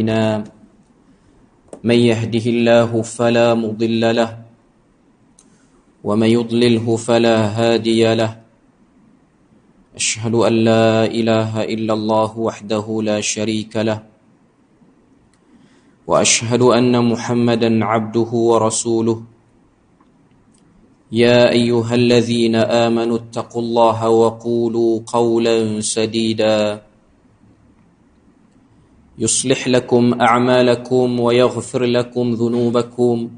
من يهده الله فلا مضل له ومن يضلله فلا هادي له. أشهد أن لا إله إلا الله وحده لا شريك له وأشهد أن محمدا عبده ورسوله. يا أيها الذين آمنوا اتقوا الله وقولوا قولا سديدا. يصلح لكم أعمالكم ويغفر لكم ذنوبكم.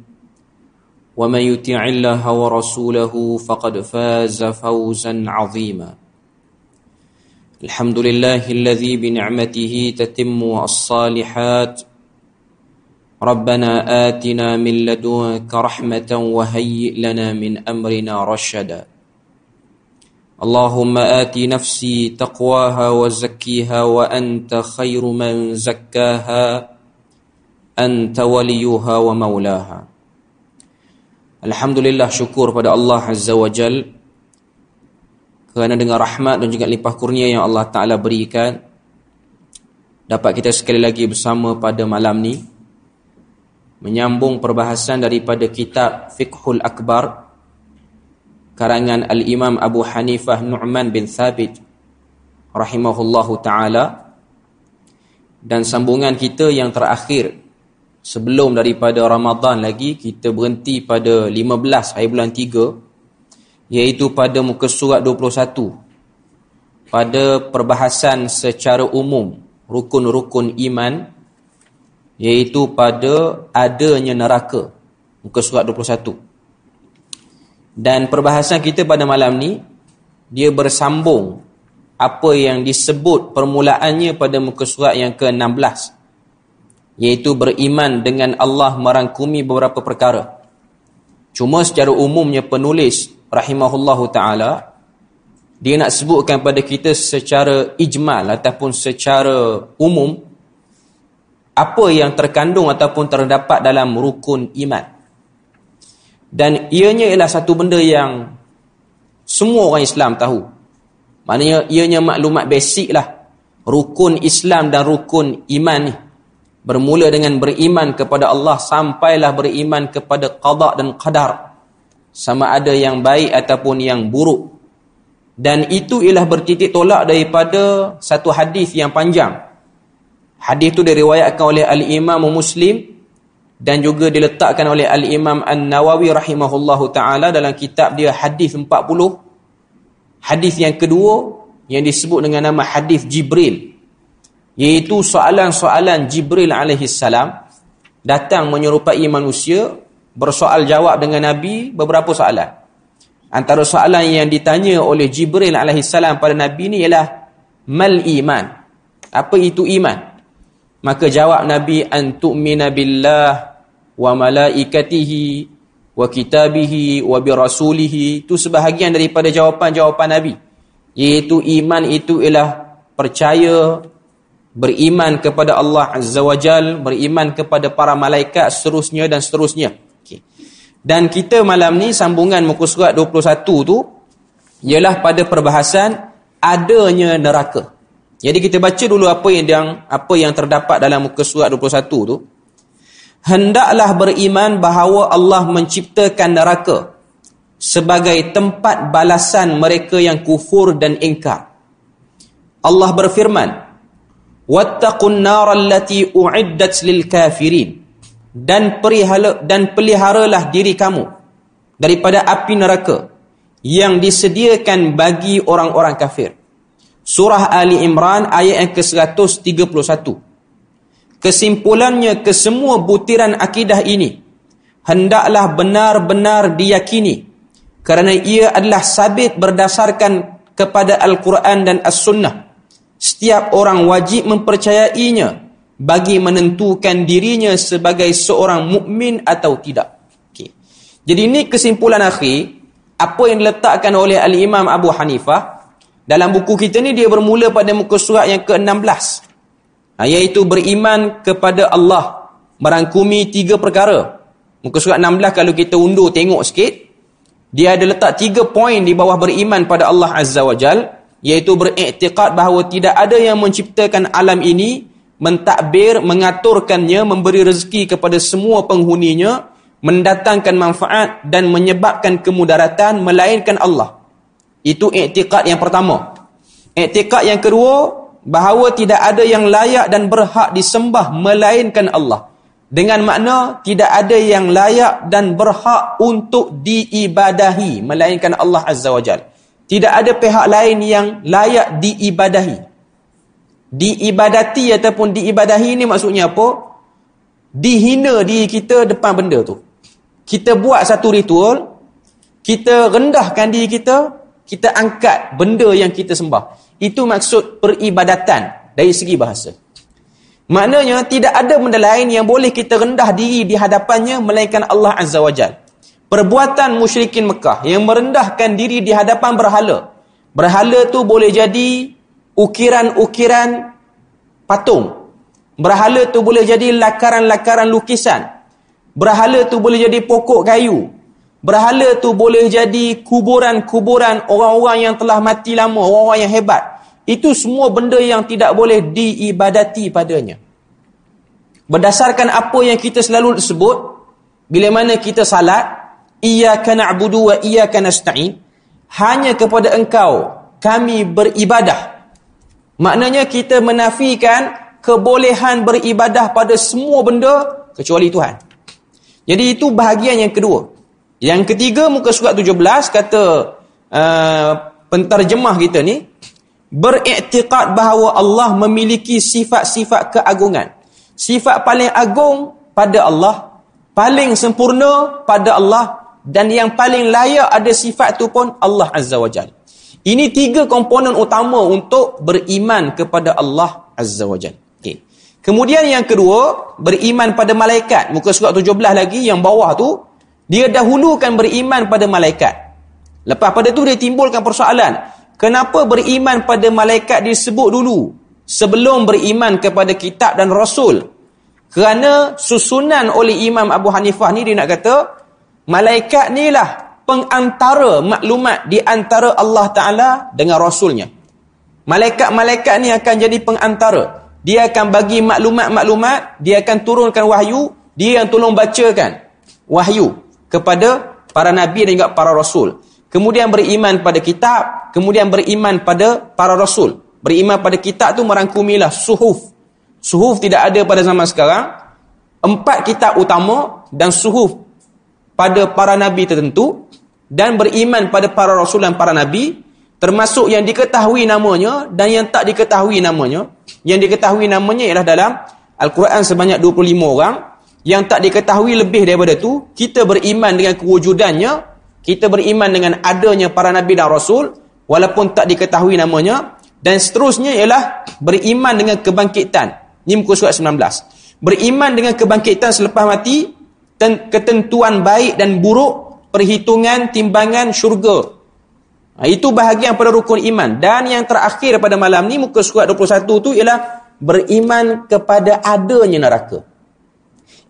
ومن يطع الله ورسوله فقد فاز فوزا عظيما. الحمد لله الذي بنعمته تتم الصالحات. ربنا آتنا من لدنك رحمة وهيئ لنا من أمرنا رشدا. اللهم آت نفسي تقواها وزكيها وأنت خير من زكاها أنت وليها ومولاها Alhamdulillah syukur pada Allah Azza wa Jal kerana dengan rahmat dan juga limpah kurnia yang Allah Ta'ala berikan dapat kita sekali lagi bersama pada malam ni menyambung perbahasan daripada kitab Fiqhul Akbar karangan Al-Imam Abu Hanifah Nu'man bin Thabit rahimahullahu taala. Dan sambungan kita yang terakhir sebelum daripada Ramadan lagi kita berhenti pada 15 hari bulan 3 iaitu pada muka surat 21 pada perbahasan secara umum rukun-rukun iman iaitu pada adanya neraka muka surat 21 dan perbahasan kita pada malam ni dia bersambung apa yang disebut permulaannya pada muka surat yang ke-16 iaitu beriman dengan Allah merangkumi beberapa perkara. Cuma secara umumnya penulis rahimahullahu taala dia nak sebutkan pada kita secara ijmal ataupun secara umum apa yang terkandung ataupun terdapat dalam rukun iman. Dan ianya ialah satu benda yang semua orang Islam tahu. Maknanya ianya maklumat basic lah. Rukun Islam dan rukun iman ni. Bermula dengan beriman kepada Allah sampailah beriman kepada qada dan qadar. Sama ada yang baik ataupun yang buruk. Dan itu ialah bertitik tolak daripada satu hadis yang panjang. Hadis itu diriwayatkan oleh Al-Imam Muslim dan juga diletakkan oleh Al-Imam An-Nawawi rahimahullahu taala dalam kitab dia Hadis 40. Hadis yang kedua yang disebut dengan nama hadis Jibril iaitu soalan-soalan Jibril alaihi salam datang menyerupai manusia bersoal jawab dengan Nabi beberapa soalan. Antara soalan yang ditanya oleh Jibril alaihi salam pada Nabi ni ialah mal iman. Apa itu iman? Maka jawab Nabi an tu'mina billah wa malaikatihi wa kitabihi wa bi rasulihi itu sebahagian daripada jawapan-jawapan Nabi. Iaitu iman itu ialah percaya beriman kepada Allah Azza wa Jal beriman kepada para malaikat seterusnya dan seterusnya. Okay. dan kita malam ni sambungan muka surat 21 tu ialah pada perbahasan adanya neraka. Jadi kita baca dulu apa yang apa yang terdapat dalam muka surat 21 tu hendaklah beriman bahawa Allah menciptakan neraka sebagai tempat balasan mereka yang kufur dan ingkar. Allah berfirman, "Wattaqun nar allati u'iddat lil kafirin." Dan perihala dan peliharalah diri kamu daripada api neraka yang disediakan bagi orang-orang kafir. Surah Ali Imran ayat yang ke-131. Kesimpulannya ke semua butiran akidah ini hendaklah benar-benar diyakini kerana ia adalah sabit berdasarkan kepada Al-Quran dan As-Sunnah. Setiap orang wajib mempercayainya bagi menentukan dirinya sebagai seorang mukmin atau tidak. Okay. Jadi ini kesimpulan akhir apa yang diletakkan oleh Al-Imam Abu Hanifah dalam buku kita ni dia bermula pada muka surat yang ke-16 ha, iaitu beriman kepada Allah merangkumi tiga perkara muka surat 16 kalau kita undur tengok sikit dia ada letak tiga poin di bawah beriman pada Allah Azza wa Jal iaitu beriktikad bahawa tidak ada yang menciptakan alam ini mentadbir, mengaturkannya, memberi rezeki kepada semua penghuninya, mendatangkan manfaat dan menyebabkan kemudaratan melainkan Allah. Itu iktikad yang pertama. Iktikad yang kedua, bahawa tidak ada yang layak dan berhak disembah melainkan Allah. Dengan makna tidak ada yang layak dan berhak untuk diibadahi melainkan Allah Azza wa Jal. Tidak ada pihak lain yang layak diibadahi. Diibadati ataupun diibadahi ini maksudnya apa? Dihina diri kita depan benda tu. Kita buat satu ritual, kita rendahkan diri kita, kita angkat benda yang kita sembah. Itu maksud peribadatan dari segi bahasa. Maknanya tidak ada benda lain yang boleh kita rendah diri di hadapannya melainkan Allah Azza wa Jal. Perbuatan musyrikin Mekah yang merendahkan diri di hadapan berhala. Berhala tu boleh jadi ukiran-ukiran patung. Berhala tu boleh jadi lakaran-lakaran lukisan. Berhala tu boleh jadi pokok kayu. Berhala tu boleh jadi kuburan-kuburan orang-orang yang telah mati lama, orang-orang yang hebat. Itu semua benda yang tidak boleh diibadati padanya. Berdasarkan apa yang kita selalu sebut, bila mana kita salat, iyyaka na'budu wa iyyaka nasta'in, hanya kepada engkau kami beribadah. Maknanya kita menafikan kebolehan beribadah pada semua benda kecuali Tuhan. Jadi itu bahagian yang kedua. Yang ketiga muka surat 17 kata uh, penterjemah kita ni beriktikad bahawa Allah memiliki sifat-sifat keagungan. Sifat paling agung pada Allah, paling sempurna pada Allah dan yang paling layak ada sifat tu pun Allah Azza wa Jalla. Ini tiga komponen utama untuk beriman kepada Allah Azza wa Jalla. Okay. Kemudian yang kedua, beriman pada malaikat. Muka surat 17 lagi yang bawah tu, dia dahulukan beriman pada malaikat. Lepas pada tu dia timbulkan persoalan. Kenapa beriman pada malaikat disebut dulu sebelum beriman kepada kitab dan rasul? Kerana susunan oleh Imam Abu Hanifah ni dia nak kata malaikat ni lah pengantara maklumat di antara Allah Taala dengan rasulnya. Malaikat-malaikat ni akan jadi pengantara. Dia akan bagi maklumat-maklumat, dia akan turunkan wahyu, dia yang tolong bacakan wahyu kepada para nabi dan juga para rasul. Kemudian beriman pada kitab, kemudian beriman pada para rasul. Beriman pada kitab tu merangkumilah suhuf. Suhuf tidak ada pada zaman sekarang. Empat kitab utama dan suhuf pada para nabi tertentu dan beriman pada para rasul dan para nabi termasuk yang diketahui namanya dan yang tak diketahui namanya. Yang diketahui namanya ialah dalam Al-Quran sebanyak 25 orang. Yang tak diketahui lebih daripada tu, kita beriman dengan kewujudannya kita beriman dengan adanya para nabi dan rasul walaupun tak diketahui namanya dan seterusnya ialah beriman dengan kebangkitan. Ini muka surat 19. Beriman dengan kebangkitan selepas mati ketentuan baik dan buruk, perhitungan timbangan syurga. Ha, itu bahagian pada rukun iman. Dan yang terakhir pada malam ni muka surat 21 tu ialah beriman kepada adanya neraka.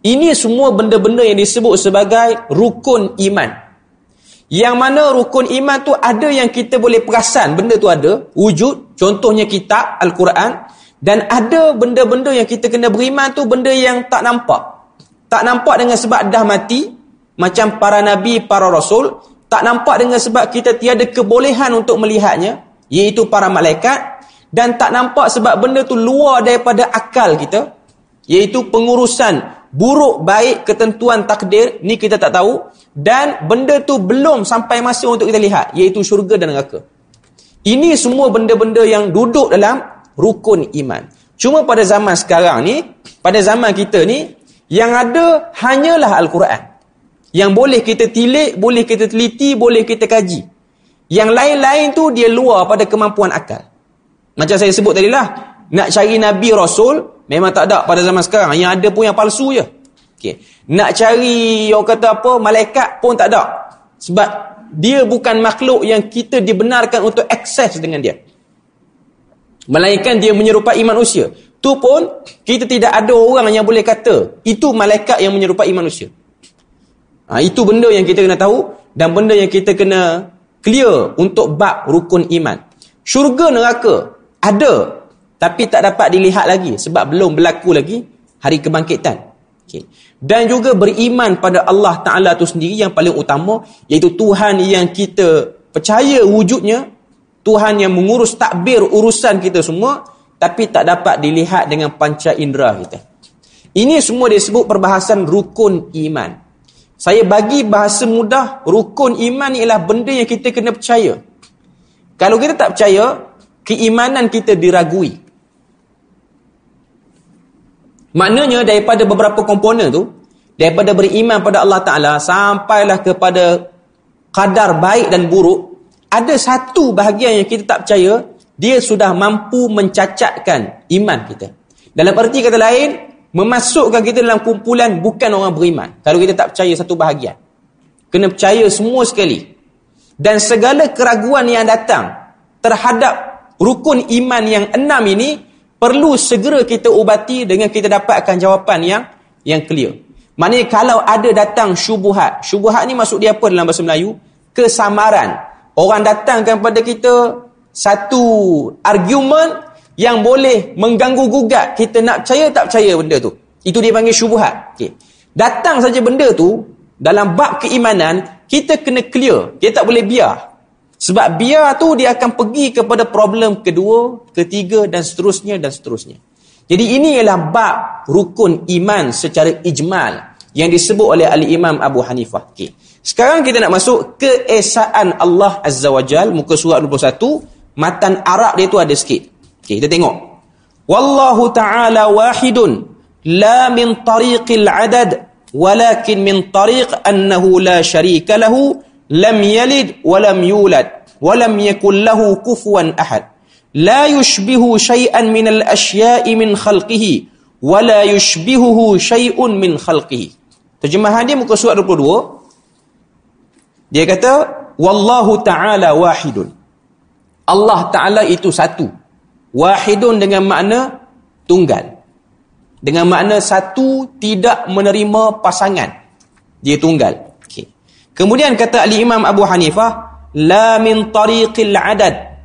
Ini semua benda-benda yang disebut sebagai rukun iman. Yang mana rukun iman tu ada yang kita boleh perasan. Benda tu ada, wujud, contohnya kitab Al-Quran. Dan ada benda-benda yang kita kena beriman tu benda yang tak nampak. Tak nampak dengan sebab dah mati. Macam para nabi, para rasul, tak nampak dengan sebab kita tiada kebolehan untuk melihatnya, iaitu para malaikat. Dan tak nampak sebab benda tu luar daripada akal kita, iaitu pengurusan buruk baik ketentuan takdir ni kita tak tahu dan benda tu belum sampai masa untuk kita lihat iaitu syurga dan neraka. Ini semua benda-benda yang duduk dalam rukun iman. Cuma pada zaman sekarang ni, pada zaman kita ni yang ada hanyalah al-Quran. Yang boleh kita tilik, boleh kita teliti, boleh kita kaji. Yang lain-lain tu dia luar pada kemampuan akal. Macam saya sebut tadi lah, nak cari nabi rasul memang tak ada pada zaman sekarang. Yang ada pun yang palsu je. Okay. Nak cari orang kata apa malaikat pun tak ada. Sebab dia bukan makhluk yang kita dibenarkan untuk akses dengan dia. Melainkan dia menyerupai manusia. Tu pun kita tidak ada orang yang boleh kata itu malaikat yang menyerupai manusia. Ha, itu benda yang kita kena tahu dan benda yang kita kena clear untuk bab rukun iman. Syurga neraka ada tapi tak dapat dilihat lagi sebab belum berlaku lagi hari kebangkitan. Okay. Dan juga beriman pada Allah Ta'ala itu sendiri yang paling utama iaitu Tuhan yang kita percaya wujudnya Tuhan yang mengurus takbir urusan kita semua tapi tak dapat dilihat dengan panca indera kita. Ini semua disebut perbahasan rukun iman. Saya bagi bahasa mudah, rukun iman ialah benda yang kita kena percaya. Kalau kita tak percaya, keimanan kita diragui. Maknanya daripada beberapa komponen tu, daripada beriman pada Allah Ta'ala sampailah kepada kadar baik dan buruk, ada satu bahagian yang kita tak percaya, dia sudah mampu mencacatkan iman kita. Dalam arti kata lain, memasukkan kita dalam kumpulan bukan orang beriman. Kalau kita tak percaya satu bahagian. Kena percaya semua sekali. Dan segala keraguan yang datang terhadap rukun iman yang enam ini, perlu segera kita ubati dengan kita dapatkan jawapan yang yang clear. Maknanya kalau ada datang syubuhat. Syubuhat ni maksud dia apa dalam bahasa Melayu? Kesamaran orang datangkan kepada kita satu argument yang boleh mengganggu gugat kita nak percaya tak percaya benda tu. Itu dia panggil syubhat. Okay. Datang saja benda tu dalam bab keimanan kita kena clear. Kita tak boleh biar. Sebab biar tu dia akan pergi kepada problem kedua, ketiga dan seterusnya dan seterusnya. Jadi ini ialah bab rukun iman secara ijmal yang disebut oleh al-Imam Abu Hanifah. Okay. Sekarang kita nak masuk keesaan Allah Azza wa Jal, muka surat 21, matan Arab dia tu ada sikit. Okey, kita tengok. Wallahu ta'ala wahidun, la min tariqil adad, walakin min tariq annahu la syarika lahu, lam yalid, walam yulad, walam yakul lahu kufuan ahad. La yushbihu syai'an min al-asya'i min khalqihi, wala yushbihuhu syai'un min khalqihi. Terjemahan dia muka surat 22, dia kata wallahu taala wahidun. Allah taala itu satu. Wahidun dengan makna tunggal. Dengan makna satu tidak menerima pasangan. Dia tunggal. Kemudian kata Ali Imam Abu Hanifah la min tariqil adad.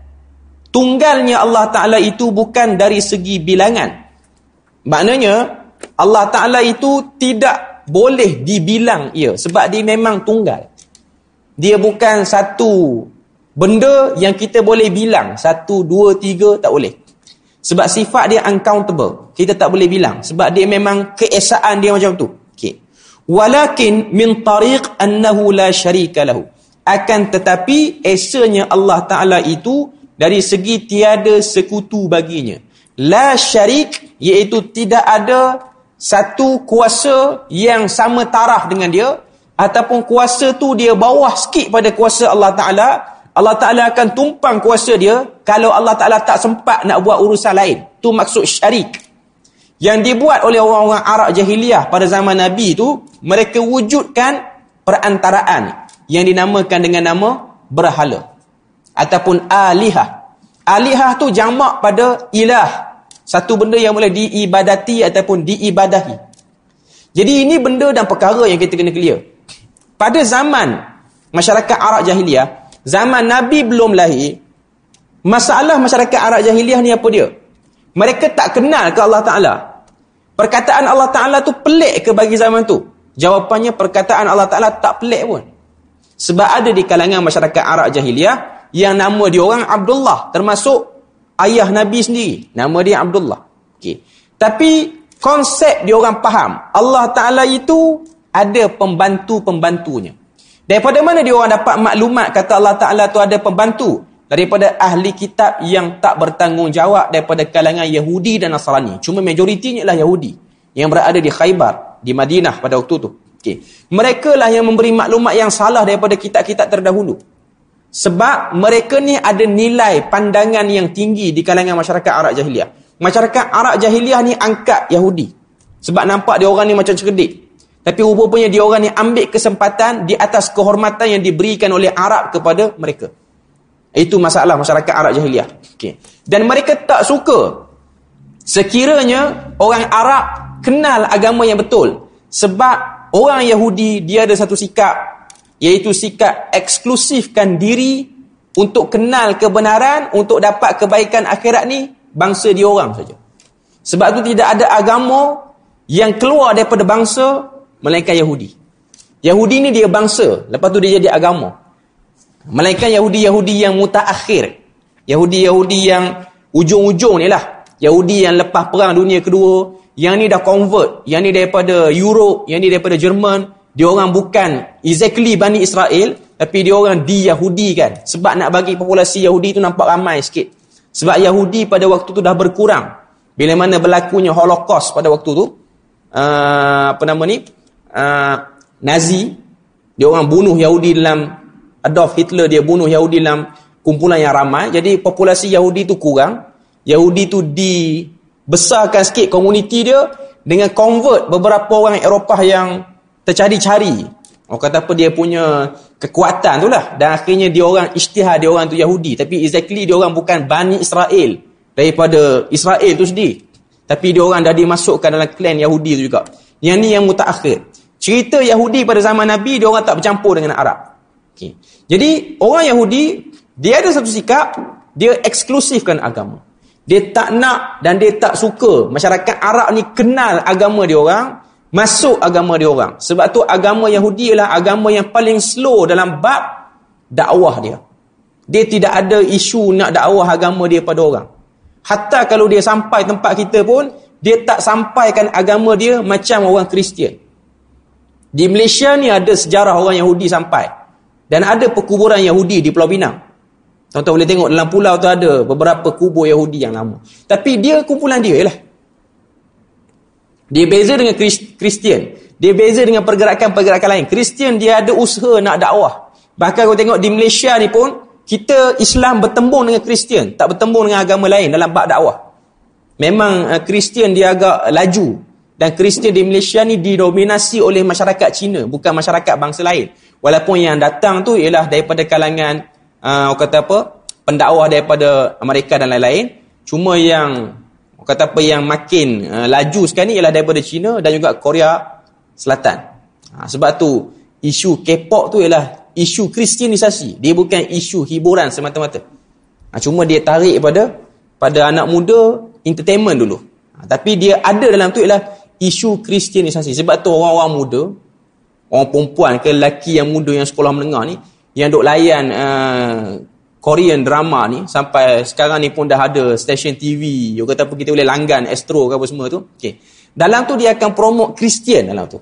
Tunggalnya Allah taala itu bukan dari segi bilangan. Maknanya Allah taala itu tidak boleh dibilang ia sebab dia memang tunggal. Dia bukan satu benda yang kita boleh bilang. Satu, dua, tiga, tak boleh. Sebab sifat dia uncountable. Kita tak boleh bilang. Sebab dia memang keesaan dia macam tu. Okay. Walakin min tariq annahu la syarika lahu. Akan tetapi esanya Allah Ta'ala itu dari segi tiada sekutu baginya. La syarik iaitu tidak ada satu kuasa yang sama taraf dengan dia ataupun kuasa tu dia bawah sikit pada kuasa Allah Ta'ala, Allah Ta'ala akan tumpang kuasa dia kalau Allah Ta'ala tak sempat nak buat urusan lain. Tu maksud syarik. Yang dibuat oleh orang-orang Arab jahiliah pada zaman Nabi tu, mereka wujudkan perantaraan yang dinamakan dengan nama berhala. Ataupun alihah. Alihah tu jamak pada ilah. Satu benda yang boleh diibadati ataupun diibadahi. Jadi ini benda dan perkara yang kita kena clear. Pada zaman masyarakat Arab jahiliah, zaman Nabi belum lahir, masalah masyarakat Arab jahiliah ni apa dia? Mereka tak kenal ke Allah Ta'ala. Perkataan Allah Ta'ala tu pelik ke bagi zaman tu? Jawapannya perkataan Allah Ta'ala tak pelik pun. Sebab ada di kalangan masyarakat Arab jahiliah yang nama dia orang Abdullah. Termasuk ayah Nabi sendiri. Nama dia Abdullah. Okay. Tapi konsep dia orang faham. Allah Ta'ala itu ada pembantu-pembantunya. Daripada mana dia orang dapat maklumat kata Allah Ta'ala tu ada pembantu? Daripada ahli kitab yang tak bertanggungjawab daripada kalangan Yahudi dan Nasrani. Cuma majoritinya ialah Yahudi. Yang berada di Khaybar, di Madinah pada waktu tu. Okay. Mereka lah yang memberi maklumat yang salah daripada kitab-kitab terdahulu. Sebab mereka ni ada nilai pandangan yang tinggi di kalangan masyarakat Arab Jahiliah. Masyarakat Arab Jahiliah ni angkat Yahudi. Sebab nampak dia orang ni macam cerdik. Tapi rupanya dia orang ni ambil kesempatan di atas kehormatan yang diberikan oleh Arab kepada mereka. Itu masalah masyarakat Arab jahiliah. Okay. Dan mereka tak suka sekiranya orang Arab kenal agama yang betul. Sebab orang Yahudi dia ada satu sikap iaitu sikap eksklusifkan diri untuk kenal kebenaran, untuk dapat kebaikan akhirat ni bangsa dia orang saja. Sebab tu tidak ada agama yang keluar daripada bangsa melainkan Yahudi. Yahudi ni dia bangsa, lepas tu dia jadi agama. Melainkan Yahudi-Yahudi yang mutaakhir. Yahudi-Yahudi yang ujung-ujung ni lah. Yahudi yang lepas perang dunia kedua, yang ni dah convert, yang ni daripada Europe, yang ni daripada Jerman, dia orang bukan exactly Bani Israel, tapi dia orang di Yahudi kan. Sebab nak bagi populasi Yahudi tu nampak ramai sikit. Sebab Yahudi pada waktu tu dah berkurang. Bila mana berlakunya Holocaust pada waktu tu, uh, apa nama ni, uh, Nazi, dia orang bunuh Yahudi dalam Adolf Hitler dia bunuh Yahudi dalam kumpulan yang ramai. Jadi populasi Yahudi tu kurang. Yahudi tu dibesarkan sikit komuniti dia dengan convert beberapa orang Eropah yang tercari-cari. Orang kata apa dia punya kekuatan tu lah. Dan akhirnya dia orang isytihar dia orang tu Yahudi. Tapi exactly dia orang bukan Bani Israel. Daripada Israel tu sendiri. Tapi dia orang dah dimasukkan dalam klan Yahudi tu juga. Yang ni yang mutakhir. Cerita Yahudi pada zaman Nabi, dia orang tak bercampur dengan Arab. Okay. Jadi orang Yahudi dia ada satu sikap dia eksklusifkan agama. Dia tak nak dan dia tak suka masyarakat Arab ni kenal agama dia orang, masuk agama dia orang. Sebab tu agama Yahudi ialah agama yang paling slow dalam bab dakwah dia. Dia tidak ada isu nak dakwah agama dia pada orang. Hatta kalau dia sampai tempat kita pun, dia tak sampaikan agama dia macam orang Kristian. Di Malaysia ni ada sejarah orang Yahudi sampai. Dan ada perkuburan Yahudi di Pulau Pinang. Tuan-tuan boleh tengok dalam pulau tu ada beberapa kubur Yahudi yang lama. Tapi dia kumpulan dia lah. Dia beza dengan Kristian. Dia beza dengan pergerakan-pergerakan lain. Kristian dia ada usaha nak dakwah. Bahkan kau tengok di Malaysia ni pun, kita Islam bertembung dengan Kristian. Tak bertembung dengan agama lain dalam bab dakwah. Memang uh, Kristian dia agak laju. Dan Kristian di Malaysia ni didominasi oleh masyarakat Cina. Bukan masyarakat bangsa lain. Walaupun yang datang tu ialah daripada kalangan uh, kata apa? pendakwah daripada Amerika dan lain-lain. Cuma yang kata apa yang makin uh, laju sekarang ni ialah daripada China dan juga Korea Selatan. Ha, sebab tu isu K-pop tu ialah isu kristianisasi. Dia bukan isu hiburan semata-mata. Ha, cuma dia tarik pada pada anak muda entertainment dulu. Ha, tapi dia ada dalam tu ialah isu kristianisasi. Sebab tu orang-orang muda orang perempuan ke lelaki yang muda yang sekolah menengah ni yang duk layan uh, Korean drama ni sampai sekarang ni pun dah ada stesen TV you kata apa kita boleh langgan Astro ke apa semua tu. Okay. dalam tu dia akan promote Kristian dalam tu.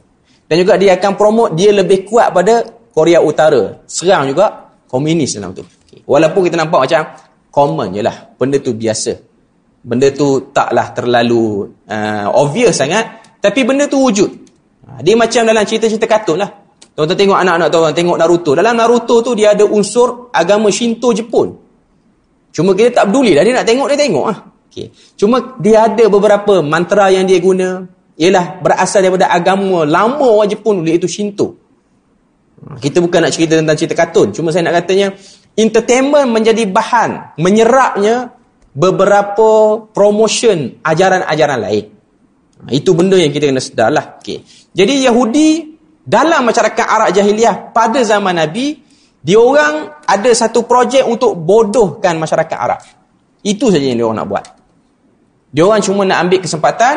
Dan juga dia akan promote dia lebih kuat pada Korea Utara. Serang juga komunis dalam tu. Okay. walaupun kita nampak macam common je lah benda tu biasa. Benda tu taklah terlalu uh, obvious sangat tapi benda tu wujud dia macam dalam cerita-cerita kartun lah. Tuan-tuan tengok anak-anak tuan tengok Naruto. Dalam Naruto tu dia ada unsur agama Shinto Jepun. Cuma kita tak peduli lah. Dia nak tengok, dia tengok lah. Okay. Cuma dia ada beberapa mantra yang dia guna. Ialah berasal daripada agama lama orang Jepun dulu iaitu Shinto. Ha, kita bukan nak cerita tentang cerita kartun. Cuma saya nak katanya entertainment menjadi bahan menyerapnya beberapa promotion ajaran-ajaran lain. Itu benda yang kita kena sedar lah. Okay. Jadi Yahudi dalam masyarakat Arab Jahiliyah pada zaman Nabi, dia orang ada satu projek untuk bodohkan masyarakat Arab. Itu saja yang dia orang nak buat. Dia orang cuma nak ambil kesempatan,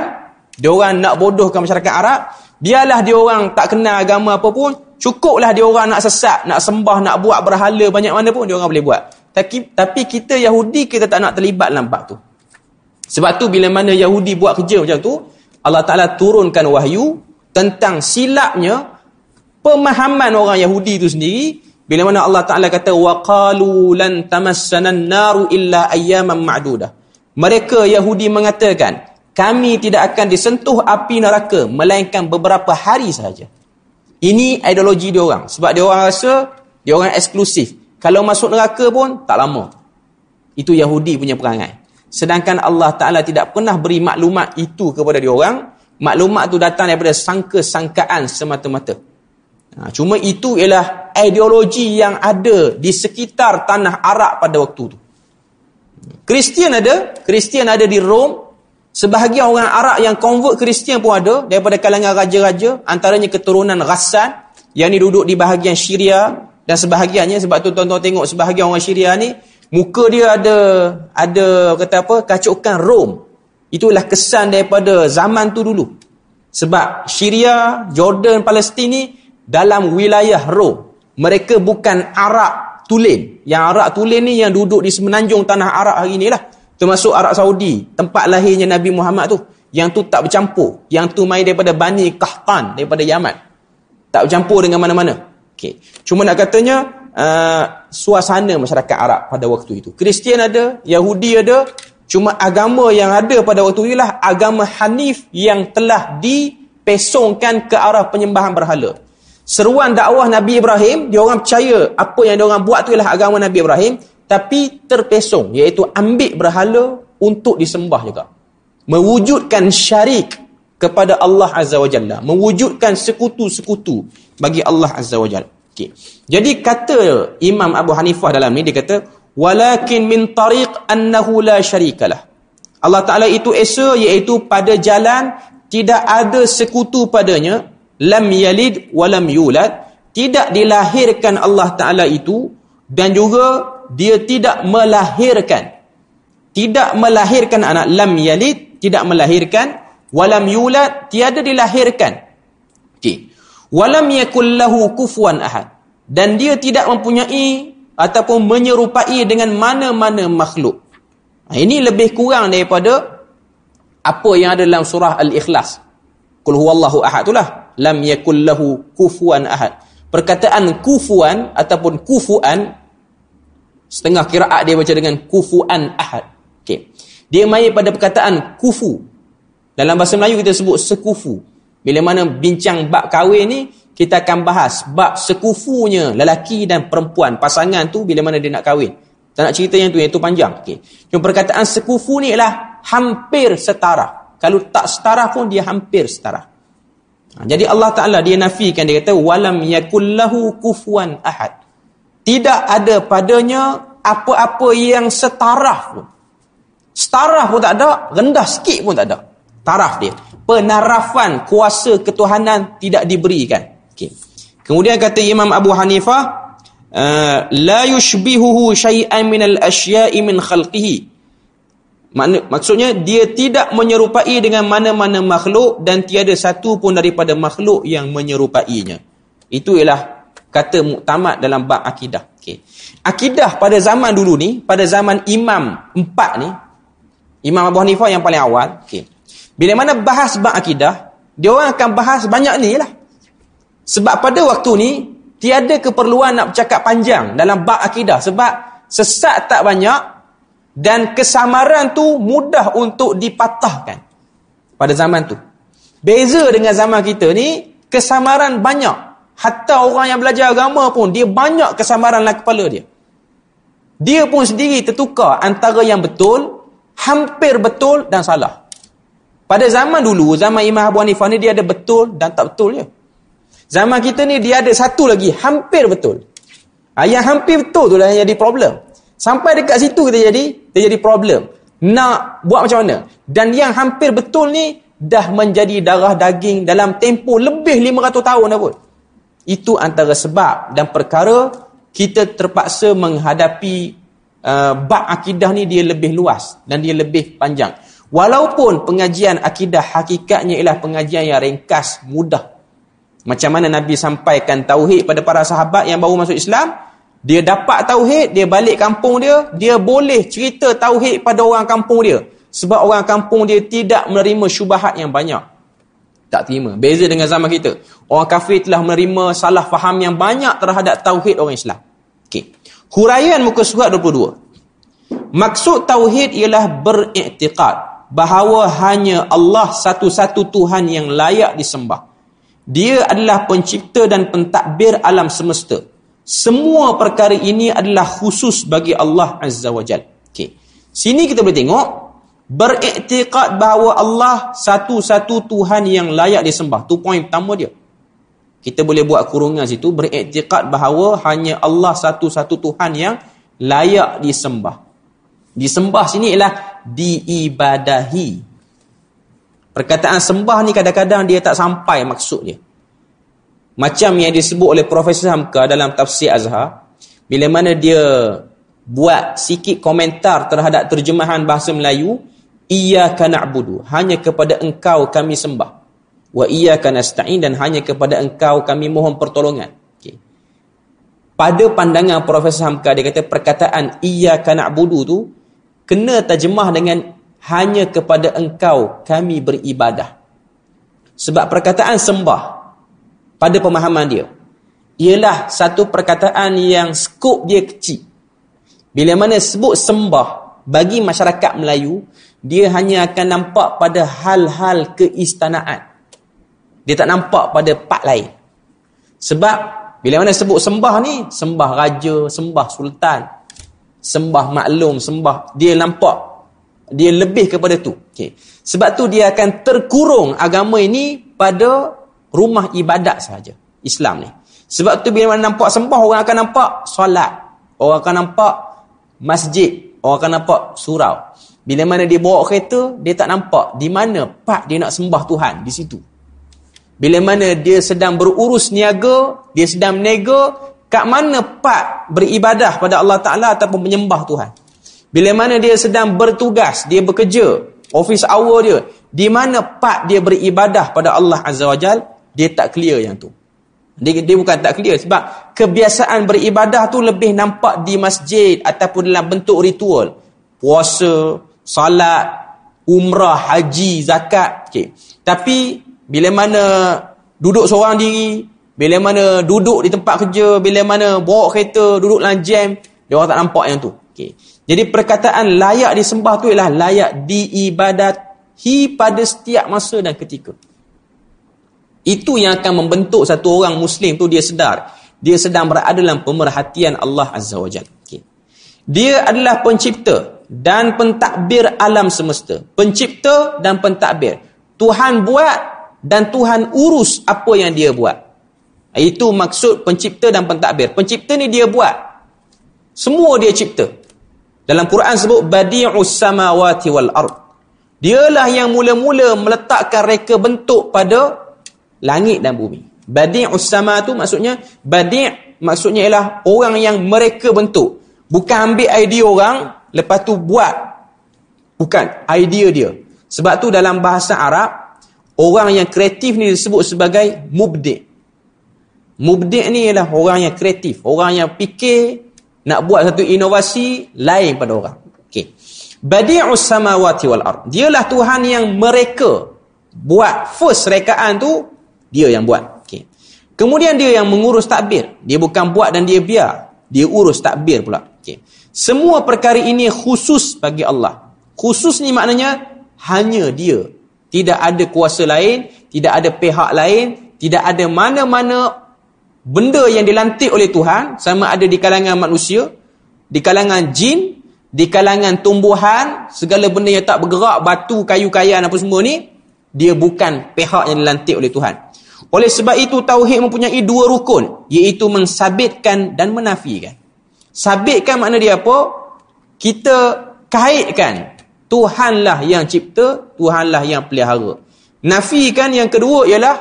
dia orang nak bodohkan masyarakat Arab, biarlah dia orang tak kenal agama apa pun, cukuplah dia orang nak sesat, nak sembah, nak buat berhala banyak mana pun dia orang boleh buat. Tapi tapi kita Yahudi kita tak nak terlibat dalam bab tu. Sebab tu bila mana Yahudi buat kerja macam tu, Allah Taala turunkan wahyu tentang silapnya pemahaman orang Yahudi itu sendiri. Bila mana Allah Taala kata waqalu lan tamassana naru illa ayyaman ma'dudah. Mereka Yahudi mengatakan kami tidak akan disentuh api neraka melainkan beberapa hari sahaja. Ini ideologi dia orang. Sebab dia orang rasa dia orang eksklusif. Kalau masuk neraka pun tak lama. Itu Yahudi punya perangai sedangkan Allah Taala tidak pernah beri maklumat itu kepada dia orang maklumat tu datang daripada sangka-sangkaan semata-mata. Ha, cuma itu ialah ideologi yang ada di sekitar tanah Arab pada waktu tu. Kristian ada, Kristian ada di Rom. Sebahagian orang Arab yang convert Kristian pun ada daripada kalangan raja-raja, antaranya keturunan Ghassan yang ni duduk di bahagian Syria dan sebahagiannya sebab tu tuan-tuan tengok sebahagian orang Syria ni Muka dia ada ada kata apa? kacukan Rom. Itulah kesan daripada zaman tu dulu. Sebab Syria, Jordan, Palestin ni dalam wilayah Rom. Mereka bukan Arab tulen. Yang Arab tulen ni yang duduk di semenanjung tanah Arab hari ni lah. Termasuk Arab Saudi. Tempat lahirnya Nabi Muhammad tu. Yang tu tak bercampur. Yang tu main daripada Bani Kahtan. Daripada Yaman. Tak bercampur dengan mana-mana. Okay. Cuma nak katanya, uh, suasana masyarakat Arab pada waktu itu. Kristian ada, Yahudi ada, cuma agama yang ada pada waktu itu ialah agama Hanif yang telah dipesongkan ke arah penyembahan berhala. Seruan dakwah Nabi Ibrahim, dia orang percaya apa yang dia orang buat tu ialah agama Nabi Ibrahim, tapi terpesong, iaitu ambil berhala untuk disembah juga. Mewujudkan syarik kepada Allah Azza wa Jalla. Mewujudkan sekutu-sekutu bagi Allah Azza wa Jalla. Okay. Jadi kata Imam Abu Hanifah dalam ni dia kata walakin min tariq annahu la syarikalah. Allah Taala itu esa iaitu pada jalan tidak ada sekutu padanya lam yalid walam yulad tidak dilahirkan Allah Taala itu dan juga dia tidak melahirkan tidak melahirkan anak lam yalid tidak melahirkan walam yulad tiada dilahirkan okey walam yakul lahu kufuwan ahad dan dia tidak mempunyai ataupun menyerupai dengan mana-mana makhluk. Ha, ini lebih kurang daripada apa yang ada dalam surah Al-Ikhlas. Qul huwallahu ahad itulah lam yakul lahu kufuwan ahad. Perkataan kufuan ataupun kufuan setengah kiraat dia baca dengan kufuan ahad. Okey. Dia mai pada perkataan kufu. Dalam bahasa Melayu kita sebut sekufu. Bila mana bincang bab kahwin ni, kita akan bahas bab sekufunya lelaki dan perempuan. Pasangan tu bila mana dia nak kahwin. Tak nak cerita yang tu, yang tu panjang. Okay. Cuma perkataan sekufu ni ialah hampir setara. Kalau tak setara pun dia hampir setara. Ha, jadi Allah Ta'ala dia nafikan, dia kata, walam yakullahu kufuan ahad. Tidak ada padanya apa-apa yang setara pun. Setara pun tak ada, rendah sikit pun tak ada. Taraf dia penarafan kuasa ketuhanan tidak diberikan. Okay. Kemudian kata Imam Abu Hanifah, uh, la yushbihuhu syai'an min al-asya'i min khalqihi. maksudnya dia tidak menyerupai dengan mana-mana makhluk dan tiada satu pun daripada makhluk yang menyerupainya. Itu ialah kata muktamad dalam bab akidah. Okay. Akidah pada zaman dulu ni, pada zaman imam empat ni, Imam Abu Hanifah yang paling awal, okay. Bila mana bahas bab akidah, dia orang akan bahas banyak ni lah. Sebab pada waktu ni, tiada keperluan nak bercakap panjang dalam bab akidah. Sebab sesat tak banyak dan kesamaran tu mudah untuk dipatahkan pada zaman tu. Beza dengan zaman kita ni, kesamaran banyak. Hatta orang yang belajar agama pun, dia banyak kesamaran dalam kepala dia. Dia pun sendiri tertukar antara yang betul, hampir betul dan salah. Pada zaman dulu, zaman Imam Abu Hanifah ni dia ada betul dan tak betul je. Zaman kita ni dia ada satu lagi, hampir betul. Ha, yang hampir betul tu lah yang jadi problem. Sampai dekat situ kita jadi, dia jadi problem. Nak buat macam mana? Dan yang hampir betul ni, dah menjadi darah daging dalam tempoh lebih 500 tahun dah pun. Itu antara sebab dan perkara kita terpaksa menghadapi uh, bab akidah ni dia lebih luas dan dia lebih panjang. Walaupun pengajian akidah hakikatnya ialah pengajian yang ringkas, mudah. Macam mana Nabi sampaikan tauhid pada para sahabat yang baru masuk Islam, dia dapat tauhid, dia balik kampung dia, dia boleh cerita tauhid pada orang kampung dia. Sebab orang kampung dia tidak menerima syubahat yang banyak. Tak terima. Beza dengan zaman kita. Orang kafir telah menerima salah faham yang banyak terhadap tauhid orang Islam. Okey. Huraian muka surat 22. Maksud tauhid ialah beriktiqad bahawa hanya Allah satu-satu Tuhan yang layak disembah. Dia adalah pencipta dan pentadbir alam semesta. Semua perkara ini adalah khusus bagi Allah Azza wa Jal. Okay. Sini kita boleh tengok, beriktiqat bahawa Allah satu-satu Tuhan yang layak disembah. Itu poin pertama dia. Kita boleh buat kurungan situ, beriktiqat bahawa hanya Allah satu-satu Tuhan yang layak disembah. Disembah sini ialah diibadahi. Perkataan sembah ni kadang-kadang dia tak sampai maksud dia. Macam yang disebut oleh Profesor Hamka dalam tafsir Azhar. Bila mana dia buat sikit komentar terhadap terjemahan bahasa Melayu iyyaka na'budu hanya kepada engkau kami sembah wa iyyaka nasta'in dan hanya kepada engkau kami mohon pertolongan okey pada pandangan Profesor Hamka dia kata perkataan iyyaka na'budu tu kena terjemah dengan hanya kepada engkau kami beribadah sebab perkataan sembah pada pemahaman dia ialah satu perkataan yang skop dia kecil bila mana sebut sembah bagi masyarakat Melayu, dia hanya akan nampak pada hal-hal keistanaan. Dia tak nampak pada part lain. Sebab bila mana sebut sembah ni, sembah raja, sembah sultan, sembah maklum, sembah, dia nampak dia lebih kepada tu. Okay. Sebab tu dia akan terkurung agama ini pada rumah ibadat sahaja. Islam ni. Sebab tu bila mana nampak sembah, orang akan nampak solat. Orang akan nampak masjid orang akan nampak surau bila mana dia bawa kereta dia tak nampak di mana part dia nak sembah Tuhan di situ bila mana dia sedang berurus niaga dia sedang menega kat mana part beribadah pada Allah Ta'ala ataupun menyembah Tuhan bila mana dia sedang bertugas dia bekerja office hour dia di mana part dia beribadah pada Allah Azza wa Jal dia tak clear yang tu dia, dia bukan tak clear sebab kebiasaan beribadah tu lebih nampak di masjid ataupun dalam bentuk ritual. Puasa, salat, umrah, haji, zakat. Okay. Tapi bila mana duduk seorang diri, bila mana duduk di tempat kerja, bila mana bawa kereta, duduk dalam jam, dia orang tak nampak yang tu. Okay. Jadi perkataan layak disembah tu ialah layak diibadati pada setiap masa dan ketika. Itu yang akan membentuk satu orang Muslim tu dia sedar. Dia sedang berada dalam pemerhatian Allah Azza wa Jalla. Okay. Dia adalah pencipta dan pentadbir alam semesta. Pencipta dan pentadbir. Tuhan buat dan Tuhan urus apa yang dia buat. Itu maksud pencipta dan pentadbir. Pencipta ni dia buat. Semua dia cipta. Dalam Quran sebut badi'us samawati wal ard. Dialah yang mula-mula meletakkan reka bentuk pada langit dan bumi. Badi' sama tu maksudnya badi' maksudnya ialah orang yang mereka bentuk. Bukan ambil idea orang lepas tu buat. Bukan idea dia. Sebab tu dalam bahasa Arab orang yang kreatif ni disebut sebagai mubdi'. Mubdi' ni ialah orang yang kreatif, orang yang fikir nak buat satu inovasi lain pada orang. Okey. Badi'us samawati wal ard. Dialah Tuhan yang mereka buat first rekaan tu dia yang buat. Okay. Kemudian dia yang mengurus takbir. Dia bukan buat dan dia biar. Dia urus takbir pula. Okay. Semua perkara ini khusus bagi Allah. Khusus ni maknanya hanya dia. Tidak ada kuasa lain, tidak ada pihak lain, tidak ada mana-mana benda yang dilantik oleh Tuhan sama ada di kalangan manusia, di kalangan jin, di kalangan tumbuhan, segala benda yang tak bergerak, batu, kayu kayan apa semua ni, dia bukan pihak yang dilantik oleh Tuhan. Oleh sebab itu tauhid mempunyai dua rukun iaitu mensabitkan dan menafikan. Sabitkan makna dia apa? Kita kaitkan Tuhanlah yang cipta, Tuhanlah yang pelihara. Nafikan yang kedua ialah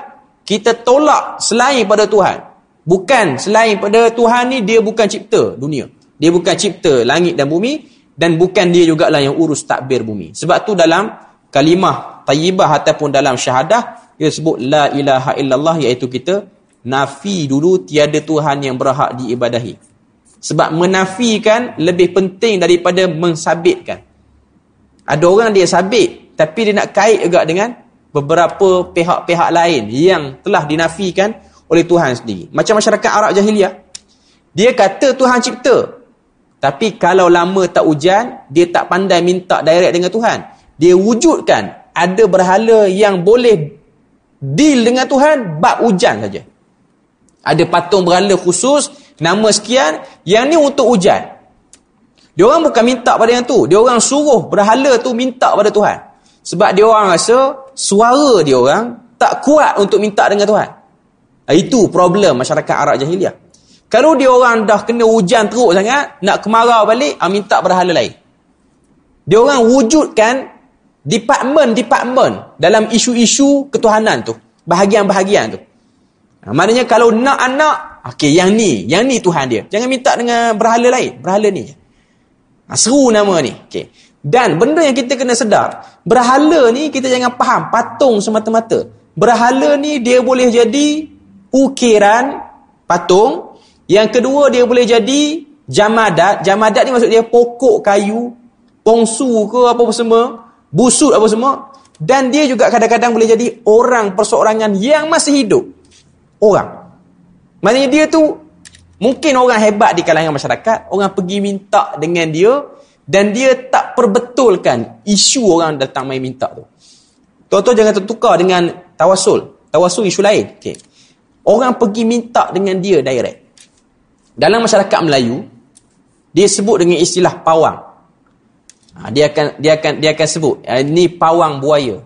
kita tolak selain pada Tuhan. Bukan selain pada Tuhan ni dia bukan cipta dunia. Dia bukan cipta langit dan bumi dan bukan dia jugalah yang urus takbir bumi. Sebab tu dalam kalimah tayyibah ataupun dalam syahadah dia sebut la ilaha illallah iaitu kita nafi dulu tiada Tuhan yang berhak diibadahi. Sebab menafikan lebih penting daripada mensabitkan. Ada orang dia sabit tapi dia nak kait juga dengan beberapa pihak-pihak lain yang telah dinafikan oleh Tuhan sendiri. Macam masyarakat Arab jahiliah. Dia kata Tuhan cipta. Tapi kalau lama tak hujan, dia tak pandai minta direct dengan Tuhan. Dia wujudkan ada berhala yang boleh deal dengan Tuhan bab hujan saja. Ada patung berhala khusus nama sekian yang ni untuk hujan. Dia orang bukan minta pada yang tu, dia orang suruh berhala tu minta pada Tuhan. Sebab dia orang rasa suara dia orang tak kuat untuk minta dengan Tuhan. Itu problem masyarakat Arab jahiliah. Kalau dia orang dah kena hujan teruk sangat, nak kemarau balik, ah, minta berhala lain. Dia orang wujudkan department-department dalam isu-isu ketuhanan tu. Bahagian-bahagian tu. Ha, maknanya kalau nak anak, okey yang ni, yang ni Tuhan dia. Jangan minta dengan berhala lain, berhala ni. Ha, seru nama ni. Okay. Dan benda yang kita kena sedar, berhala ni kita jangan faham patung semata-mata. Berhala ni dia boleh jadi ukiran patung. Yang kedua dia boleh jadi jamadat. Jamadat ni maksud dia pokok kayu, pongsu ke apa semua, busut apa semua. Dan dia juga kadang-kadang boleh jadi orang perseorangan yang masih hidup. Orang. Maksudnya dia tu mungkin orang hebat di kalangan masyarakat. Orang pergi minta dengan dia dan dia tak perbetulkan isu orang datang main minta tu. Tuan-tuan jangan tertukar dengan tawasul. Tawasul isu lain. Okay. Orang pergi minta dengan dia direct. Dalam masyarakat Melayu, dia sebut dengan istilah pawang. Ha, dia akan dia akan dia akan sebut, ini pawang buaya.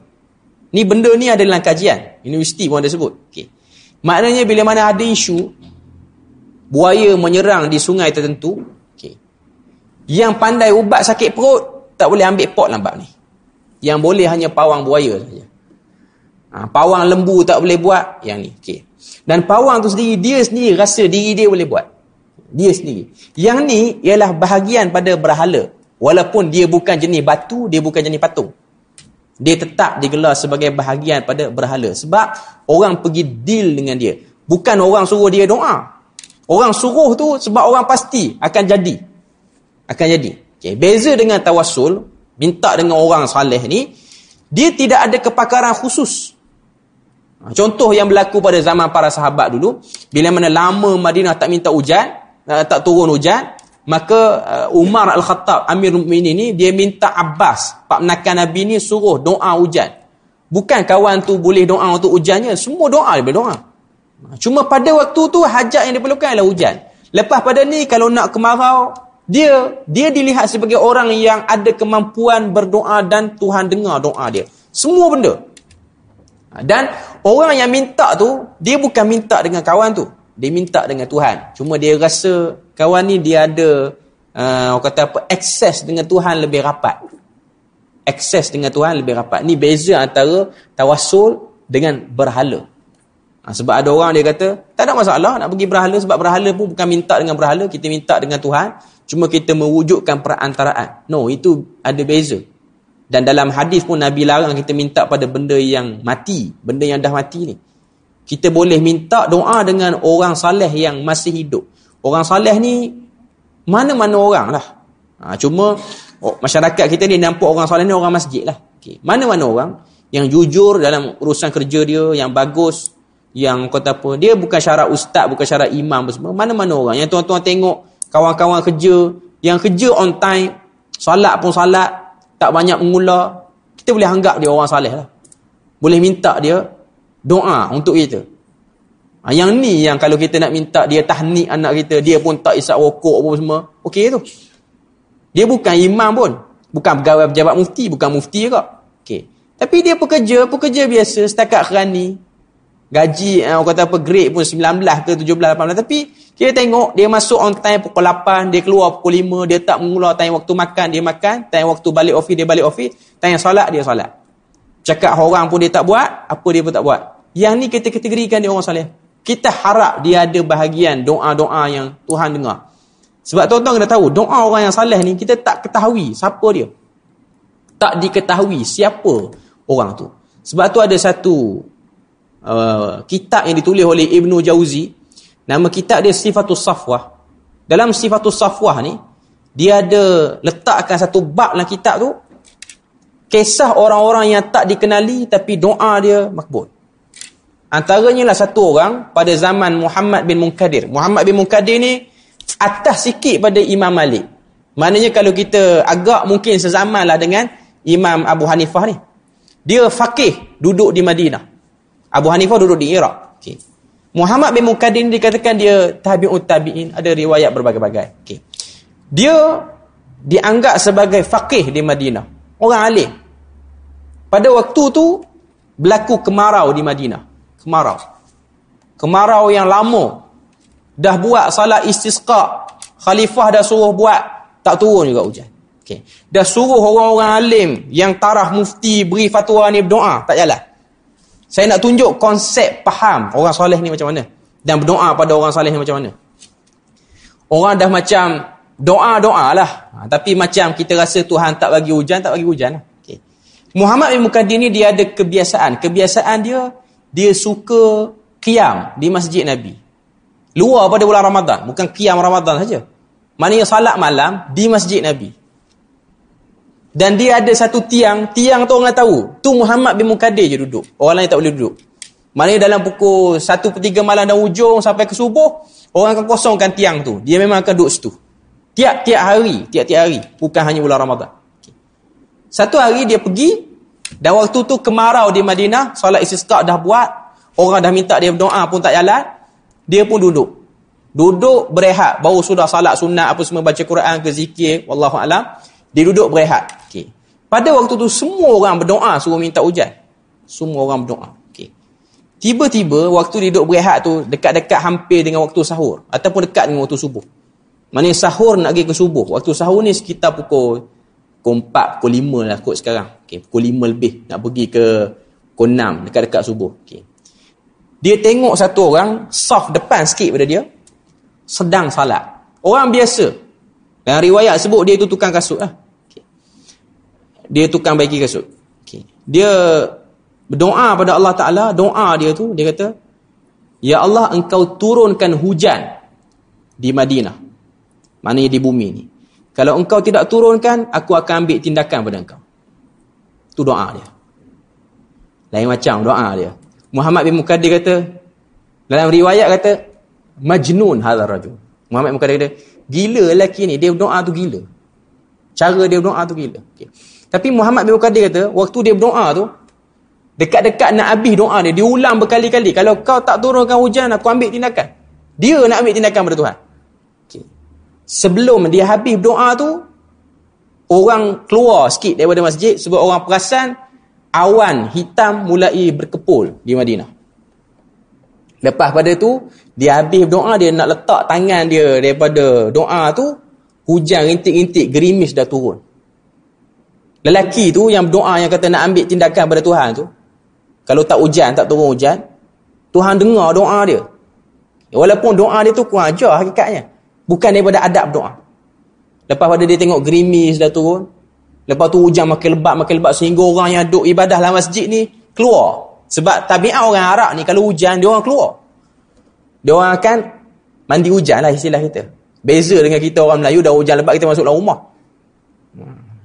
Ni benda ni ada dalam kajian. Universiti pun ada sebut. Okay. Maknanya bila mana ada isu buaya menyerang di sungai tertentu, yang pandai ubat sakit perut tak boleh ambil pot lambat ni. Yang boleh hanya pawang buaya saja. Ha, pawang lembu tak boleh buat yang ni. Okay. Dan pawang tu sendiri dia sendiri rasa diri dia boleh buat. Dia sendiri. Yang ni ialah bahagian pada berhala. Walaupun dia bukan jenis batu, dia bukan jenis patung. Dia tetap digelar sebagai bahagian pada berhala. Sebab orang pergi deal dengan dia. Bukan orang suruh dia doa. Orang suruh tu sebab orang pasti akan jadi akan jadi. Okay. Beza dengan tawasul, minta dengan orang saleh ni, dia tidak ada kepakaran khusus. Contoh yang berlaku pada zaman para sahabat dulu, bila mana lama Madinah tak minta hujan, uh, tak turun hujan, maka uh, Umar Al-Khattab, Amir Mu'minin ni, dia minta Abbas, Pak Menakan Nabi ni suruh doa hujan. Bukan kawan tu boleh doa untuk hujannya, semua doa dia doa. Cuma pada waktu tu hajat yang diperlukan adalah hujan. Lepas pada ni kalau nak kemarau, dia dia dilihat sebagai orang yang ada kemampuan berdoa dan Tuhan dengar doa dia. Semua benda. Dan orang yang minta tu, dia bukan minta dengan kawan tu. Dia minta dengan Tuhan. Cuma dia rasa kawan ni dia ada uh, orang kata apa akses dengan Tuhan lebih rapat. Akses dengan Tuhan lebih rapat. Ni beza antara tawasul dengan berhala. Ha, sebab ada orang dia kata, tak ada masalah nak pergi berhala sebab berhala pun bukan minta dengan berhala, kita minta dengan Tuhan. Cuma kita mewujudkan perantaraan. No, itu ada beza. Dan dalam hadis pun Nabi larang kita minta pada benda yang mati. Benda yang dah mati ni. Kita boleh minta doa dengan orang saleh yang masih hidup. Orang saleh ni, mana-mana orang lah. Ha, cuma oh, masyarakat kita ni nampak orang saleh ni orang masjid lah. Okay. Mana-mana orang yang jujur dalam urusan kerja dia, yang bagus, yang kata apa, dia bukan syarat ustaz, bukan syarat imam semua. Mana-mana orang. Yang tuan-tuan tengok kawan-kawan kerja yang kerja on time, salat pun salat, tak banyak mengular, kita boleh anggap dia orang saleh lah. Boleh minta dia doa untuk kita. Ha, yang ni yang kalau kita nak minta dia tahnik anak kita, dia pun tak isap rokok apa semua, okey tu. Dia bukan imam pun. Bukan pegawai pejabat mufti, bukan mufti juga. Okey. Tapi dia pekerja, pekerja biasa, setakat kerani. Gaji, orang kata apa, grade pun 19 ke 17, 18. Tapi kita tengok dia masuk on time pukul 8, dia keluar pukul 5, dia tak mengular time waktu makan, dia makan, time waktu balik office, dia balik office, time solat, dia solat. Cakap orang pun dia tak buat, apa dia pun tak buat. Yang ni kita kategorikan dia orang soleh. Kita harap dia ada bahagian doa-doa yang Tuhan dengar. Sebab tuan-tuan kena tahu, doa orang yang saleh ni, kita tak ketahui siapa dia. Tak diketahui siapa orang tu. Sebab tu ada satu uh, kitab yang ditulis oleh Ibnu Jauzi, Nama kitab dia Sifatus Safwah. Dalam Sifatus Safwah ni, dia ada letakkan satu bab dalam kitab tu, kisah orang-orang yang tak dikenali tapi doa dia makbul. Antaranya lah satu orang pada zaman Muhammad bin Munkadir. Muhammad bin Munkadir ni atas sikit pada Imam Malik. Maknanya kalau kita agak mungkin sezaman lah dengan Imam Abu Hanifah ni. Dia fakih duduk di Madinah. Abu Hanifah duduk di Iraq. Muhammad bin Muqaddin dikatakan dia tabi'ut tabi'in, ada riwayat berbagai-bagai. Okay. Dia dianggap sebagai faqih di Madinah. Orang alim. Pada waktu tu berlaku kemarau di Madinah. Kemarau. Kemarau yang lama. Dah buat salat istisqa. Khalifah dah suruh buat, tak turun juga hujan. Okay. Dah suruh orang-orang alim yang tarah mufti beri fatwa ni berdoa, tak jalan. Saya nak tunjuk konsep faham orang soleh ni macam mana. Dan berdoa pada orang soleh ni macam mana. Orang dah macam doa-doa lah. Ha, tapi macam kita rasa Tuhan tak bagi hujan, tak bagi hujan lah. Okay. Muhammad bin Muqaddir ni dia ada kebiasaan. Kebiasaan dia, dia suka qiyam di masjid Nabi. Luar pada bulan Ramadan. Bukan qiyam Ramadan saja. Maknanya salat malam di masjid Nabi. Dan dia ada satu tiang, tiang tu orang tahu. Tu Muhammad bin Muqaddir je duduk. Orang lain tak boleh duduk. Maknanya dalam pukul 1 per 3 malam dan hujung sampai ke subuh, orang akan kosongkan tiang tu. Dia memang akan duduk situ. Tiap-tiap hari, tiap-tiap hari. Bukan hanya bulan Ramadan. Satu hari dia pergi, dan waktu tu kemarau di Madinah, solat istisqa dah buat, orang dah minta dia berdoa pun tak jalan, dia pun duduk. Duduk berehat, baru sudah salat sunat apa semua baca Quran ke zikir, wallahu alam, dia duduk berehat. Okay. Pada waktu tu semua orang berdoa suruh minta hujan. Semua orang berdoa. Tiba-tiba waktu dia duduk berehat tu dekat-dekat hampir dengan waktu sahur ataupun dekat dengan waktu subuh. Maknanya sahur nak pergi ke subuh. Waktu sahur ni sekitar pukul pukul 4, pukul 5 lah kot sekarang. Okay, pukul 5 lebih nak pergi ke pukul 6 dekat-dekat subuh. Okay. Dia tengok satu orang soft depan sikit pada dia sedang salat. Orang biasa. Dan riwayat sebut dia tu tukang kasut lah. Okay. Dia tukang baiki kasut. Okay. Dia berdoa pada Allah Ta'ala, doa dia tu, dia kata, Ya Allah, engkau turunkan hujan di Madinah. Maknanya di bumi ni. Kalau engkau tidak turunkan, aku akan ambil tindakan pada engkau. Itu doa dia. Lain macam doa dia. Muhammad bin Muqaddir kata, dalam riwayat kata, Majnun hadar rajul. Muhammad bin Muqaddir kata, gila lelaki ni, dia berdoa tu gila. Cara dia berdoa tu gila. Okay. Tapi Muhammad bin Muqaddir kata, waktu dia berdoa tu, Dekat-dekat nak habis doa dia. Dia ulang berkali-kali. Kalau kau tak turunkan hujan, aku ambil tindakan. Dia nak ambil tindakan pada Tuhan. Okay. Sebelum dia habis doa tu, orang keluar sikit daripada masjid sebab orang perasan awan hitam mulai berkepul di Madinah. Lepas pada tu, dia habis doa, dia nak letak tangan dia daripada doa tu, hujan rintik-rintik, gerimis dah turun. Lelaki tu yang doa yang kata nak ambil tindakan pada Tuhan tu, kalau tak hujan, tak turun hujan, Tuhan dengar doa dia. Walaupun doa dia tu kurang ajar hakikatnya. Bukan daripada adab doa. Lepas pada dia tengok gerimis dah turun. Lepas tu hujan makin lebat, makin lebat. Sehingga orang yang duduk ibadah dalam masjid ni keluar. Sebab tabiat orang Arab ni kalau hujan, dia orang keluar. Dia orang akan mandi hujan lah istilah kita. Beza dengan kita orang Melayu, dah hujan lebat kita masuk dalam rumah.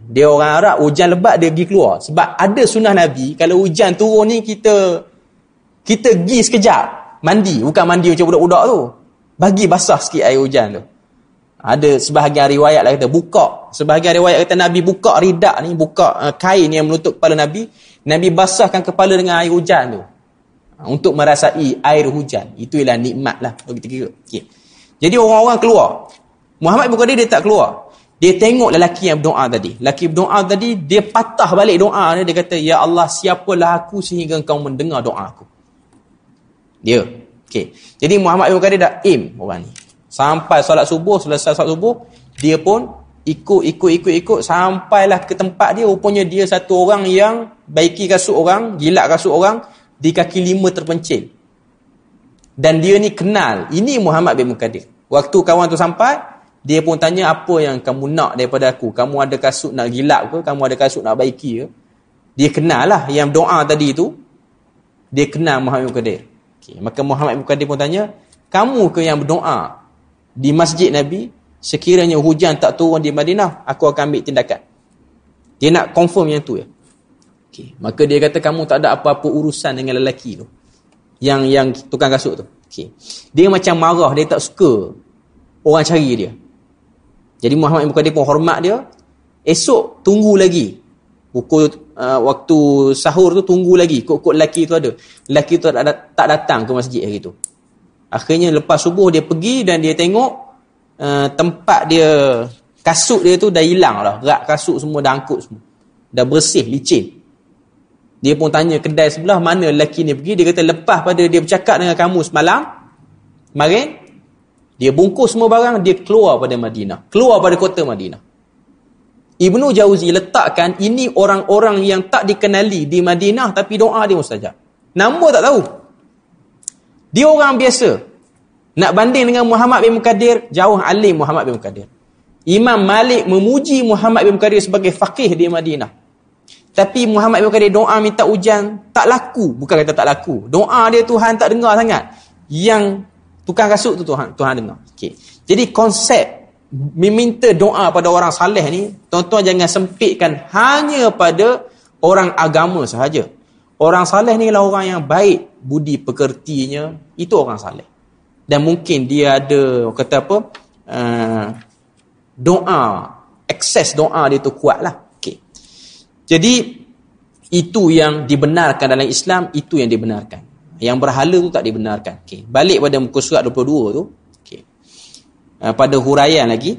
Dia orang Arab, hujan lebat dia pergi keluar. Sebab ada sunnah Nabi, kalau hujan turun ni kita kita pergi sekejap. Mandi, bukan mandi macam budak-budak tu. Bagi basah sikit air hujan tu. Ada sebahagian riwayat lah kata, buka. Sebahagian riwayat kata Nabi buka ridak ni, buka uh, kain yang menutup kepala Nabi. Nabi basahkan kepala dengan air hujan tu. Ha, untuk merasai air hujan. Itu ialah nikmat lah. Okay. Jadi orang-orang keluar. Muhammad Bukhari dia tak keluar. Dia tengok lelaki yang berdoa tadi. Lelaki berdoa tadi, dia patah balik doa dia. Dia kata, Ya Allah, siapalah aku sehingga engkau mendengar doa aku. Dia. Okay. Jadi Muhammad Qadir dah aim orang ni. Sampai salat subuh, selesai salat subuh, dia pun ikut, ikut, ikut, ikut. Sampailah ke tempat dia. Rupanya dia satu orang yang baiki kasut orang, gilak kasut orang, di kaki lima terpencil. Dan dia ni kenal. Ini Muhammad bin Muqaddir. Waktu kawan tu sampai, dia pun tanya apa yang kamu nak daripada aku. Kamu ada kasut nak gilap ke? Kamu ada kasut nak baiki ke? Dia kenal lah yang doa tadi tu. Dia kenal Muhammad Muqaddir. Okay. Maka Muhammad Muqaddir pun tanya, kamu ke yang berdoa di masjid Nabi, sekiranya hujan tak turun di Madinah, aku akan ambil tindakan. Dia nak confirm yang tu ya. Okay. Maka dia kata, kamu tak ada apa-apa urusan dengan lelaki tu. Yang yang tukang kasut tu. Okay. Dia macam marah, dia tak suka orang cari dia. Jadi Muhammad Ibn Qadir pun hormat dia. Esok tunggu lagi. Pukul uh, waktu sahur tu tunggu lagi. Kok-kok lelaki tu ada. Lelaki tu tak, datang ke masjid hari tu. Akhirnya lepas subuh dia pergi dan dia tengok uh, tempat dia kasut dia tu dah hilang lah. Rak kasut semua dah angkut semua. Dah bersih, licin. Dia pun tanya kedai sebelah mana lelaki ni pergi. Dia kata lepas pada dia bercakap dengan kamu semalam. Kemarin dia bungkus semua barang, dia keluar pada Madinah. Keluar pada kota Madinah. Ibnu Jauzi letakkan ini orang-orang yang tak dikenali di Madinah tapi doa dia mustajab. Nama tak tahu. Dia orang biasa. Nak banding dengan Muhammad bin Muqaddir, jauh alim Muhammad bin Muqaddir. Imam Malik memuji Muhammad bin Qadir sebagai faqih di Madinah. Tapi Muhammad bin Qadir doa minta hujan tak laku. Bukan kata tak laku. Doa dia Tuhan tak dengar sangat. Yang tukang kasut tu Tuhan Tuhan dengar. Okay. Jadi konsep meminta doa pada orang saleh ni, tuan-tuan jangan sempitkan hanya pada orang agama sahaja. Orang saleh ni adalah orang yang baik budi pekertinya, itu orang saleh. Dan mungkin dia ada kata apa? Uh, doa, akses doa dia tu kuat lah. Okay. Jadi, itu yang dibenarkan dalam Islam, itu yang dibenarkan. Yang berhala tu tak dibenarkan. Okay. Balik pada muka surat 22 tu. Okay. Uh, pada huraian lagi,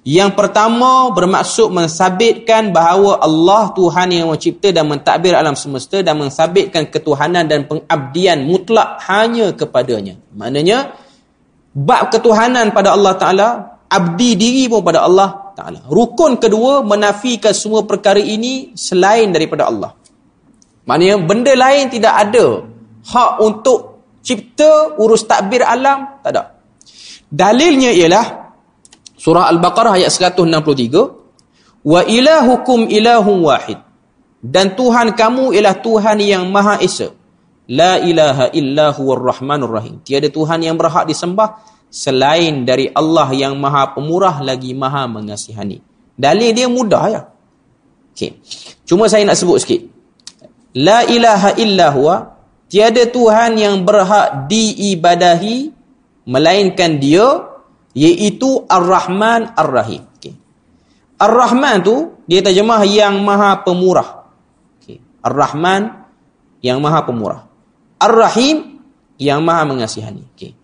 yang pertama bermaksud mensabitkan bahawa Allah Tuhan yang mencipta dan mentadbir alam semesta dan mensabitkan ketuhanan dan pengabdian mutlak hanya kepadanya. Maknanya bab ketuhanan pada Allah Taala, abdi diri pun pada Allah Taala. Rukun kedua menafikan semua perkara ini selain daripada Allah. Maknanya benda lain tidak ada hak untuk cipta urus takbir alam, tak ada. Dalilnya ialah Surah Al-Baqarah ayat 163. Wa ilahukum ilahun wahid. Dan Tuhan kamu ialah Tuhan yang Maha Esa. La ilaha illa huwar rahmanur rahim. Tiada Tuhan yang berhak disembah selain dari Allah yang Maha Pemurah lagi Maha Mengasihani. Dalil dia mudah ya. Okey. Cuma saya nak sebut sikit. La ilaha illa huwa. Tiada Tuhan yang berhak diibadahi melainkan dia iaitu Ar-Rahman Ar-Rahim. Okay. Ar-Rahman tu dia terjemah yang Maha Pemurah. Okay. Ar-Rahman yang Maha Pemurah. Ar-Rahim yang Maha Mengasihani. Okay.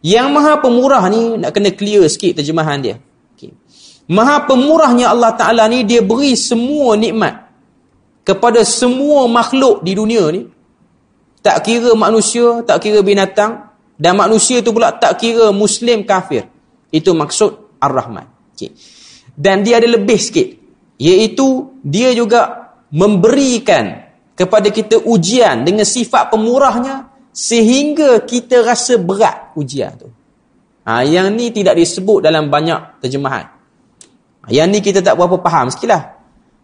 Yang Maha Pemurah ni nak kena clear sikit terjemahan dia. Okay. Maha Pemurahnya Allah Taala ni dia beri semua nikmat kepada semua makhluk di dunia ni. Tak kira manusia, tak kira binatang dan manusia tu pula tak kira muslim kafir. Itu maksud Ar-Rahman. Okay. Dan dia ada lebih sikit. Iaitu dia juga memberikan kepada kita ujian dengan sifat pemurahnya sehingga kita rasa berat ujian tu. Ha, yang ni tidak disebut dalam banyak terjemahan. Ha, yang ni kita tak berapa faham sekilah.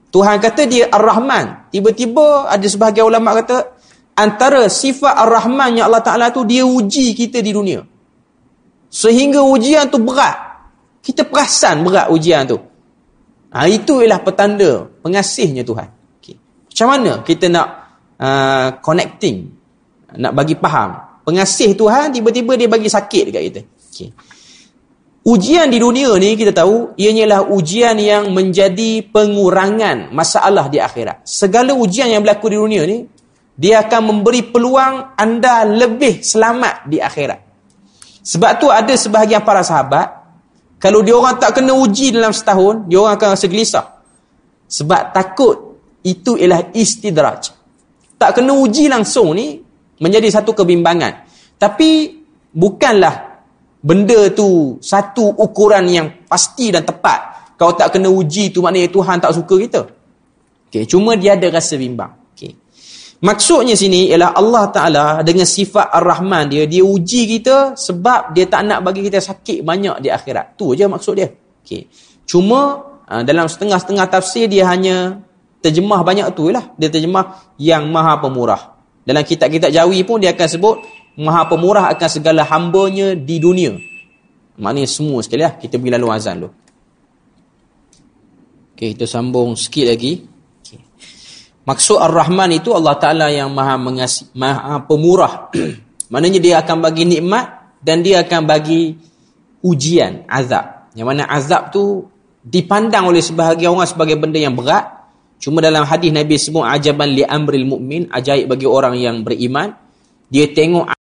Tuhan kata dia Ar-Rahman. Tiba-tiba ada sebahagian ulama kata antara sifat Ar-Rahman yang Allah Ta'ala tu dia uji kita di dunia. Sehingga ujian tu berat. Kita perasan berat ujian tu. Ha, itu ialah petanda pengasihnya Tuhan. Okay. Macam mana kita nak uh, connecting? Nak bagi faham. Pengasih Tuhan tiba-tiba dia bagi sakit dekat kita. Okay. Ujian di dunia ni kita tahu ianya ialah ujian yang menjadi pengurangan masalah di akhirat. Segala ujian yang berlaku di dunia ni dia akan memberi peluang anda lebih selamat di akhirat. Sebab tu ada sebahagian para sahabat, kalau dia orang tak kena uji dalam setahun, dia orang akan rasa gelisah. Sebab takut itu ialah istidraj. Tak kena uji langsung ni menjadi satu kebimbangan. Tapi bukanlah benda tu satu ukuran yang pasti dan tepat. Kalau tak kena uji tu maknanya Tuhan tak suka kita. Okay, cuma dia ada rasa bimbang. Maksudnya sini ialah Allah Ta'ala dengan sifat Ar-Rahman dia, dia uji kita sebab dia tak nak bagi kita sakit banyak di akhirat. Tu je maksud dia. Okay. Cuma ah, dalam setengah-setengah tafsir dia hanya terjemah banyak tu lah. Dia terjemah yang maha pemurah. Dalam kitab-kitab jawi pun dia akan sebut maha pemurah akan segala hambanya di dunia. Maknanya semua sekali lah. Kita pergi lalu azan dulu. Okay, kita sambung sikit lagi. Maksud Ar-Rahman itu Allah Ta'ala yang maha mengasih, maha pemurah. Maknanya dia akan bagi nikmat dan dia akan bagi ujian, azab. Yang mana azab tu dipandang oleh sebahagian orang sebagai benda yang berat. Cuma dalam hadis Nabi sebut ajaban li amril mu'min, ajaib bagi orang yang beriman. Dia tengok